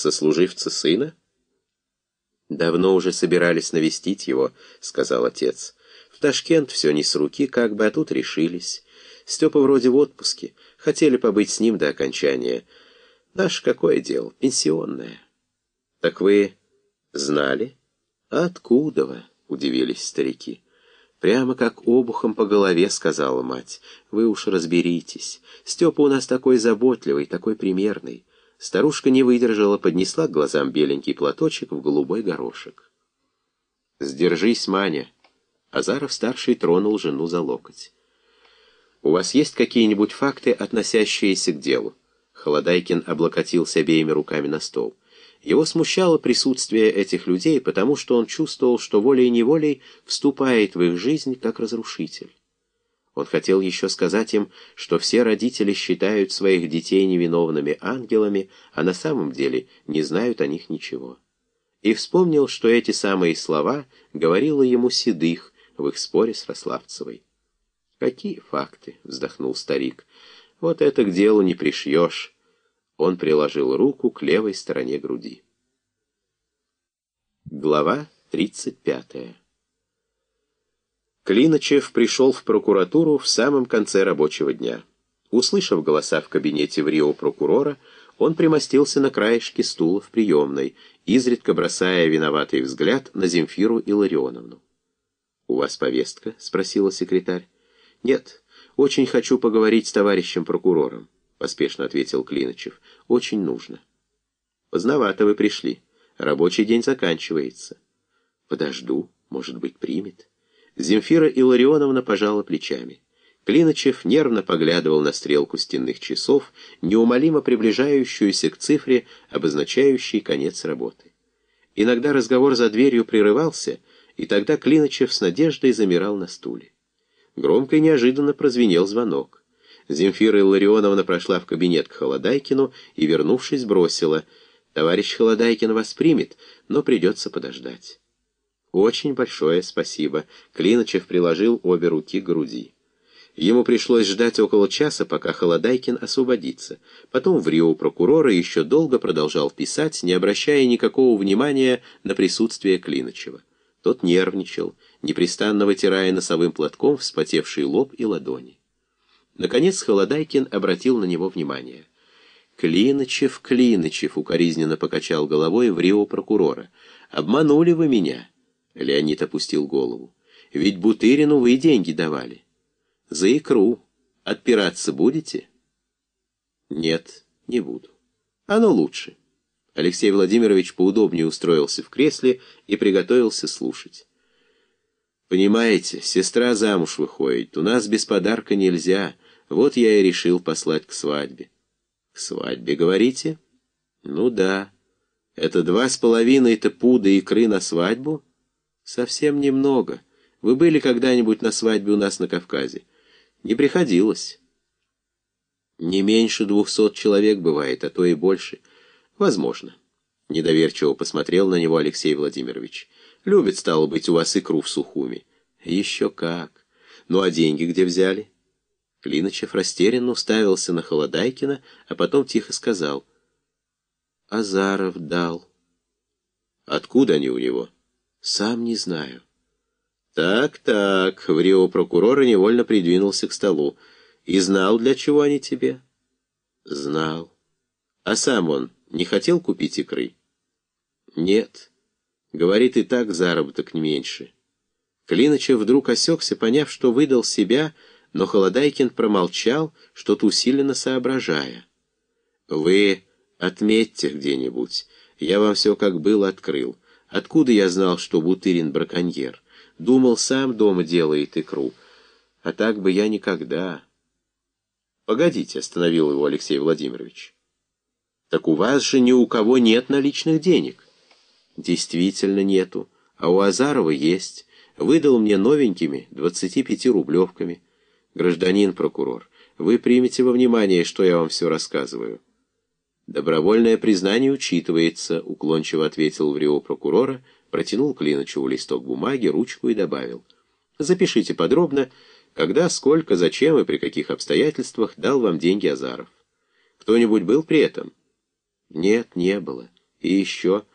Сослуживца сына? Давно уже собирались навестить его, сказал отец. В Ташкент все не с руки, как бы, а тут решились. Степа вроде в отпуске. Хотели побыть с ним до окончания. Наш какое дело? Пенсионное. Так вы знали? Откуда вы? Удивились старики. «Прямо как обухом по голове», — сказала мать. «Вы уж разберитесь. Степа у нас такой заботливый, такой примерный». Старушка не выдержала, поднесла к глазам беленький платочек в голубой горошек. «Сдержись, Маня!» Азаров-старший тронул жену за локоть. «У вас есть какие-нибудь факты, относящиеся к делу?» Холодайкин облокотился обеими руками на стол. Его смущало присутствие этих людей, потому что он чувствовал, что волей-неволей вступает в их жизнь как разрушитель. Он хотел еще сказать им, что все родители считают своих детей невиновными ангелами, а на самом деле не знают о них ничего. И вспомнил, что эти самые слова говорила ему Седых в их споре с Рославцевой. «Какие факты?» — вздохнул старик. «Вот это к делу не пришьешь». Он приложил руку к левой стороне груди. Глава 35. Клиночев пришел в прокуратуру в самом конце рабочего дня. Услышав голоса в кабинете в Рио прокурора, он примостился на краешке стула в приемной, изредка бросая виноватый взгляд на Земфиру Илларионовну. «У вас повестка?» — спросила секретарь. «Нет, очень хочу поговорить с товарищем прокурором» поспешно ответил Клиночев. «Очень нужно». «Поздновато вы пришли. Рабочий день заканчивается». «Подожду. Может быть, примет». Земфира Илларионовна пожала плечами. Клиночев нервно поглядывал на стрелку стенных часов, неумолимо приближающуюся к цифре, обозначающей конец работы. Иногда разговор за дверью прерывался, и тогда Клиночев с надеждой замирал на стуле. Громко и неожиданно прозвенел звонок. Земфира Илларионовна прошла в кабинет к Холодайкину и, вернувшись, бросила. «Товарищ Холодайкин вас примет, но придется подождать». «Очень большое спасибо». Клиночев приложил обе руки к груди. Ему пришлось ждать около часа, пока Холодайкин освободится. Потом в Рио прокурора еще долго продолжал писать, не обращая никакого внимания на присутствие Клиночева. Тот нервничал, непрестанно вытирая носовым платком вспотевший лоб и ладони. Наконец Холодайкин обратил на него внимание. «Клиночев, Клиночев!» — укоризненно покачал головой в Рио прокурора. «Обманули вы меня!» — Леонид опустил голову. «Ведь Бутырину вы деньги давали. За икру. Отпираться будете?» «Нет, не буду. Оно лучше». Алексей Владимирович поудобнее устроился в кресле и приготовился слушать. «Понимаете, сестра замуж выходит, у нас без подарка нельзя». Вот я и решил послать к свадьбе. К свадьбе, говорите? Ну да. Это два с половиной-то пуда икры на свадьбу? Совсем немного. Вы были когда-нибудь на свадьбе у нас на Кавказе? Не приходилось. Не меньше двухсот человек бывает, а то и больше. Возможно. Недоверчиво посмотрел на него Алексей Владимирович. Любит, стало быть, у вас икру в Сухуми. Еще как. Ну а деньги где взяли? Клиночев растерянно уставился на Холодайкина, а потом тихо сказал. «Азаров дал». «Откуда они у него?» «Сам не знаю». «Так-так», — в Рио прокурора невольно придвинулся к столу. «И знал, для чего они тебе?» «Знал». «А сам он не хотел купить икры?» «Нет». Говорит, и так заработок не меньше. Клиночев вдруг осекся, поняв, что выдал себя, — но Холодайкин промолчал, что-то усиленно соображая. «Вы отметьте где-нибудь. Я вам все как было открыл. Откуда я знал, что Бутырин браконьер? Думал, сам дома делает икру. А так бы я никогда...» «Погодите», — остановил его Алексей Владимирович. «Так у вас же ни у кого нет наличных денег». «Действительно нету, а у Азарова есть. Выдал мне новенькими двадцати пяти рублевками». «Гражданин прокурор, вы примете во внимание, что я вам все рассказываю». «Добровольное признание учитывается», — уклончиво ответил в Рио прокурора, протянул Клиночеву листок бумаги, ручку и добавил. «Запишите подробно, когда, сколько, зачем и при каких обстоятельствах дал вам деньги Азаров. Кто-нибудь был при этом?» «Нет, не было. И еще